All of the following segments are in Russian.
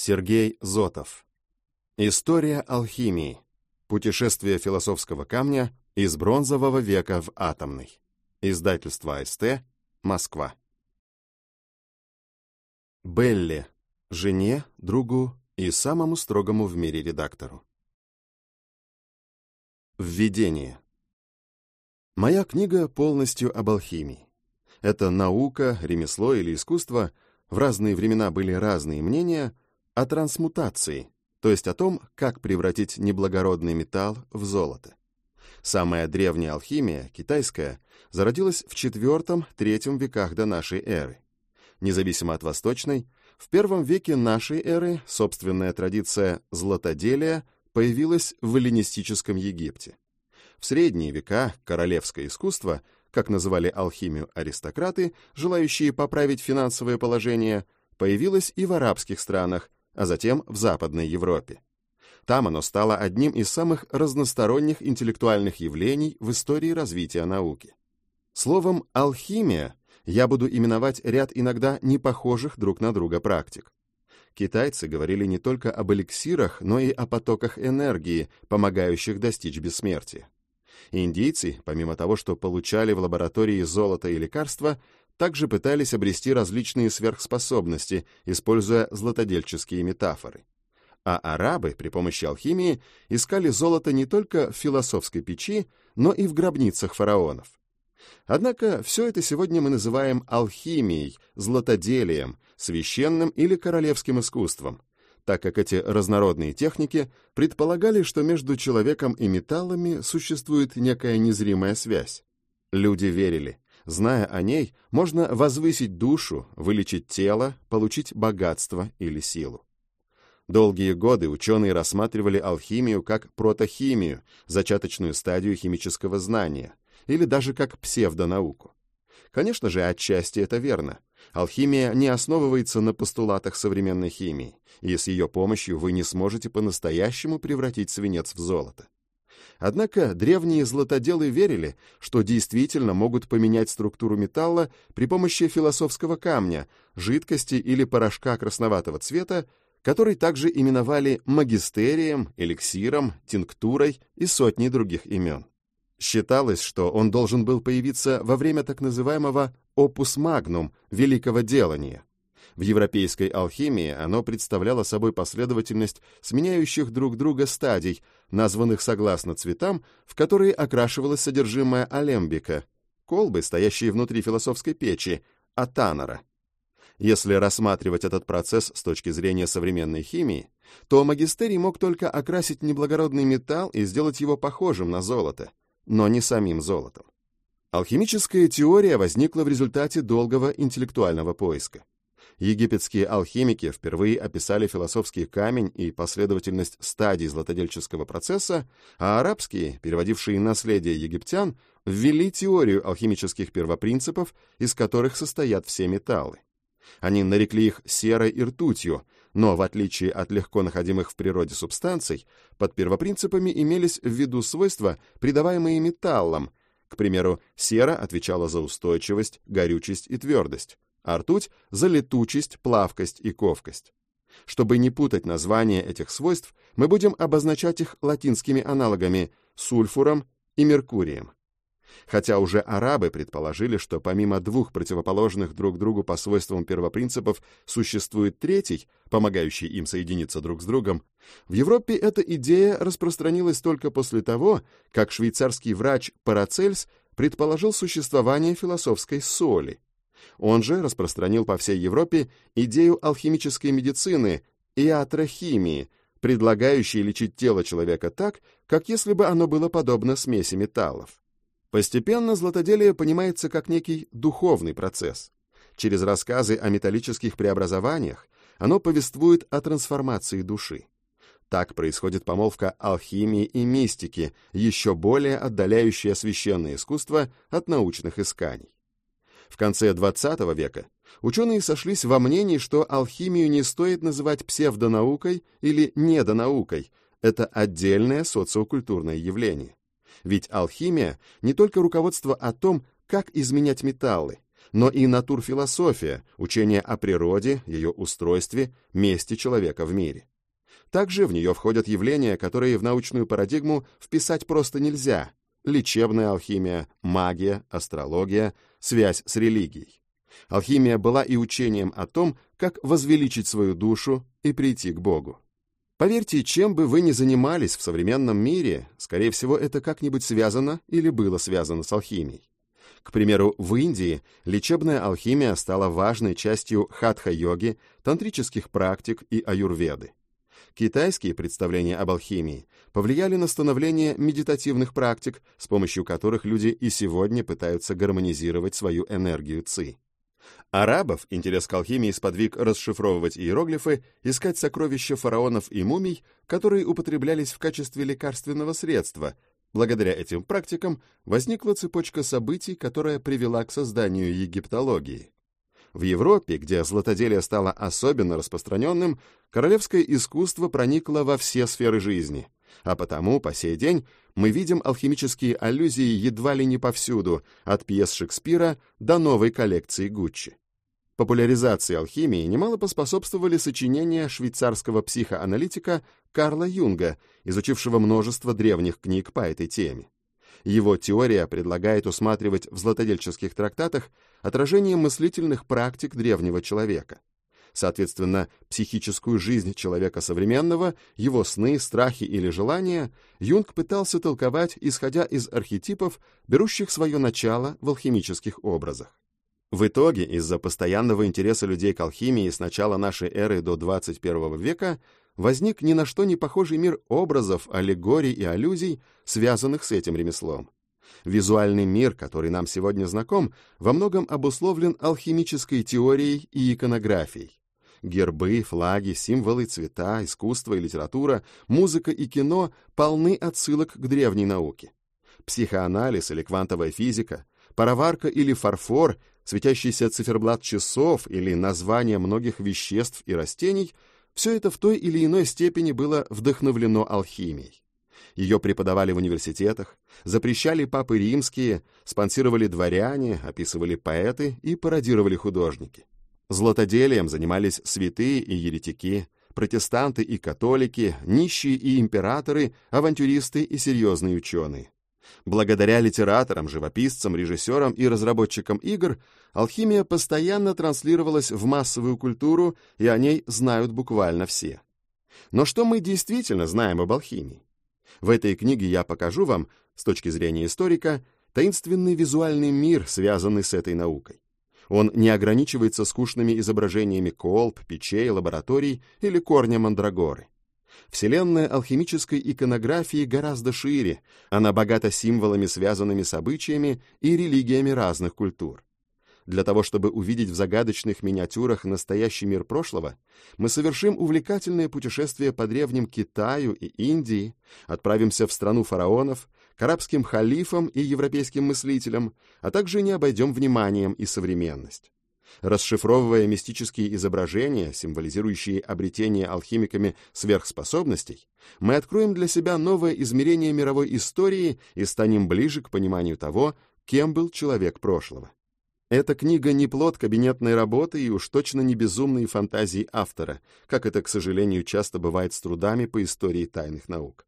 Сергей Зотов. История алхимии. Путешествие философского камня из бронзового века в атомный. Издательство АСТ. Москва. Белли. Жене, другу и самому строгому в мире редактору. Введение. Моя книга полностью об алхимии. Это наука, ремесло или искусство, в разные времена были разные мнения, о трансмутации, то есть о том, как превратить неблагородный металл в золото. Самая древняя алхимия, китайская, зародилась в IV-III веках до нашей эры. Независимо от восточной, в первом веке нашей эры собственная традиция златоделия появилась в эллинистическом Египте. В средние века королевское искусство, как называли алхимию аристократы, желающие поправить финансовое положение, появилось и в арабских странах, а затем в Западной Европе. Там оно стало одним из самых разносторонних интеллектуальных явлений в истории развития науки. Словом «алхимия» я буду именовать ряд иногда не похожих друг на друга практик. Китайцы говорили не только об эликсирах, но и о потоках энергии, помогающих достичь бессмертия. Индийцы, помимо того, что получали в лаборатории золото и лекарства, также пытались обрести различные сверхспособности, используя златодельческие метафоры. А арабы при помощи алхимии искали золото не только в философской печи, но и в гробницах фараонов. Однако все это сегодня мы называем алхимией, златоделием, священным или королевским искусством, так как эти разнородные техники предполагали, что между человеком и металлами существует некая незримая связь. Люди верили, зная о ней, можно возвысить душу, вылечить тело, получить богатство или силу. Долгие годы ученые рассматривали алхимию как протохимию, зачаточную стадию химического знания, или даже как псевдонауку. Конечно же, отчасти это верно. Алхимия не основывается на постулатах современной химии, и с ее помощью вы не сможете по-настоящему превратить свинец в золото. Однако древние златоделы верили, что действительно могут поменять структуру металла при помощи философского камня, жидкости или порошка красноватого цвета, который также именовали магистерием, эликсиром, тинктурой и сотней других имен. Считалось, что он должен был появиться во время так называемого «опус магнум» — великого делания. В европейской алхимии оно представляло собой последовательность сменяющих друг друга стадий, названных согласно цветам, в которые окрашивалось содержимое алембика, колбы, стоящие внутри философской печи, атанора. Если рассматривать этот процесс с точки зрения современной химии, то магистерий мог только окрасить неблагородный металл и сделать его похожим на золото — но не самим золотом. Алхимическая теория возникла в результате долгого интеллектуального поиска. Египетские алхимики впервые описали философский камень и последовательность стадий златодельческого процесса, а арабские, переводившие наследие египтян, ввели теорию алхимических первопринципов, из которых состоят все металлы. Они нарекли их серой и ртутью, но, в отличие от легко находимых в природе субстанций, под первопринципами имелись в виду свойства, придаваемые металлам. К примеру, сера отвечала за устойчивость, горючесть и твердость, а ртуть — за летучесть, плавкость и ковкость. Чтобы не путать названия этих свойств, мы будем обозначать их латинскими аналогами — сульфуром и меркурием хотя уже арабы предположили, что помимо двух противоположных друг другу по свойствам первопринципов существует третий, помогающий им соединиться друг с другом, в Европе эта идея распространилась только после того, как швейцарский врач Парацельс предположил существование философской соли. Он же распространил по всей Европе идею алхимической медицины и атрохимии, предлагающей лечить тело человека так, как если бы оно было подобно смеси металлов. Постепенно златоделие понимается как некий духовный процесс. Через рассказы о металлических преобразованиях оно повествует о трансформации души. Так происходит помолвка алхимии и мистики, еще более отдаляющая священное искусство от научных исканий. В конце XX века ученые сошлись во мнении, что алхимию не стоит называть псевдонаукой или недонаукой, это отдельное социокультурное явление. Ведь алхимия — не только руководство о том, как изменять металлы, но и натурфилософия, учение о природе, ее устройстве, месте человека в мире. Также в нее входят явления, которые в научную парадигму вписать просто нельзя. Лечебная алхимия, магия, астрология, связь с религией. Алхимия была и учением о том, как возвеличить свою душу и прийти к Богу. Поверьте, чем бы вы ни занимались в современном мире, скорее всего, это как-нибудь связано или было связано с алхимией. К примеру, в Индии лечебная алхимия стала важной частью хатха-йоги, тантрических практик и аюрведы. Китайские представления об алхимии повлияли на становление медитативных практик, с помощью которых люди и сегодня пытаются гармонизировать свою энергию ци. Арабов интерес к алхимии сподвиг расшифровывать иероглифы, искать сокровища фараонов и мумий, которые употреблялись в качестве лекарственного средства. Благодаря этим практикам возникла цепочка событий, которая привела к созданию египтологии. В Европе, где златоделие стало особенно распространенным, королевское искусство проникло во все сферы жизни, а потому по сей день мы видим алхимические аллюзии едва ли не повсюду, от пьес Шекспира до новой коллекции Гуччи. Популяризации алхимии немало поспособствовали сочинения швейцарского психоаналитика Карла Юнга, изучившего множество древних книг по этой теме. Его теория предлагает усматривать в златодельческих трактатах отражение мыслительных практик древнего человека. Соответственно, психическую жизнь человека современного, его сны, страхи или желания Юнг пытался толковать, исходя из архетипов, берущих свое начало в алхимических образах. В итоге, из-за постоянного интереса людей к алхимии с начала нашей эры до 21 века, возник ни на что не похожий мир образов, аллегорий и аллюзий, связанных с этим ремеслом. Визуальный мир, который нам сегодня знаком, во многом обусловлен алхимической теорией и иконографией. Гербы, флаги, символы, цвета, искусство и литература, музыка и кино полны отсылок к древней науке. Психоанализ или квантовая физика, пароварка или фарфор, светящийся циферблат часов или название многих веществ и растений – все это в той или иной степени было вдохновлено алхимией. Ее преподавали в университетах, запрещали папы римские, спонсировали дворяне, описывали поэты и пародировали художники. Златоделием занимались святые и еретики, протестанты и католики, нищие и императоры, авантюристы и серьезные ученые. Благодаря литераторам, живописцам, режиссерам и разработчикам игр алхимия постоянно транслировалась в массовую культуру, и о ней знают буквально все. Но что мы действительно знаем об алхимии? В этой книге я покажу вам, с точки зрения историка, таинственный визуальный мир, связанный с этой наукой. Он не ограничивается скучными изображениями колб, печей, лабораторий или корня мандрагоры. Вселенная алхимической иконографии гораздо шире, она богата символами, связанными с обычаями и религиями разных культур. Для того, чтобы увидеть в загадочных миниатюрах настоящий мир прошлого, мы совершим увлекательное путешествие по древним Китаю и Индии, отправимся в страну фараонов, к арабским халифам и европейским мыслителям, а также не обойдем вниманием и современность. Расшифровывая мистические изображения, символизирующие обретение алхимиками сверхспособностей, мы откроем для себя новое измерение мировой истории и станем ближе к пониманию того, кем был человек прошлого. Эта книга не плод кабинетной работы и уж точно не безумные фантазии автора, как это, к сожалению, часто бывает с трудами по истории тайных наук.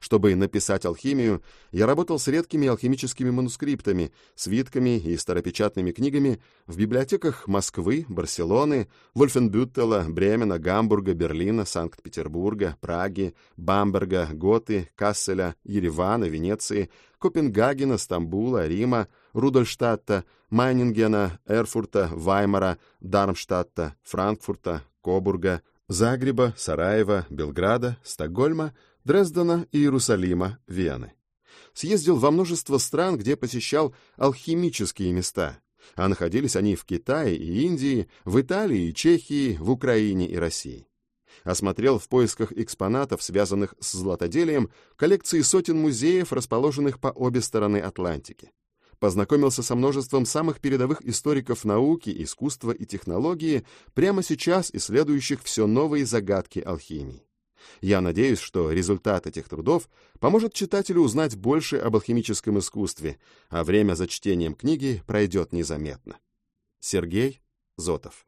Чтобы написать алхимию, я работал с редкими алхимическими манускриптами, свитками и старопечатными книгами в библиотеках Москвы, Барселоны, Вольфенбюттела, Бремена, Гамбурга, Берлина, Санкт-Петербурга, Праги, Бамберга, Готы, Касселя, Еревана, Венеции, Копенгагена, Стамбула, Рима, Рудольштадта, Майнингена, Эрфурта, Ваймара, Дармштадта, Франкфурта, Кобурга, Загреба, Сараева, Белграда, Стокгольма, Дрездена, Иерусалима, Вены. Съездил во множество стран, где посещал алхимические места, а находились они в Китае и Индии, в Италии и Чехии, в Украине и России. Осмотрел в поисках экспонатов, связанных с златоделием, коллекции сотен музеев, расположенных по обе стороны Атлантики. Познакомился со множеством самых передовых историков науки, искусства и технологии, прямо сейчас исследующих все новые загадки алхимии. Я надеюсь, что результат этих трудов поможет читателю узнать больше об алхимическом искусстве, а время за чтением книги пройдет незаметно. Сергей Зотов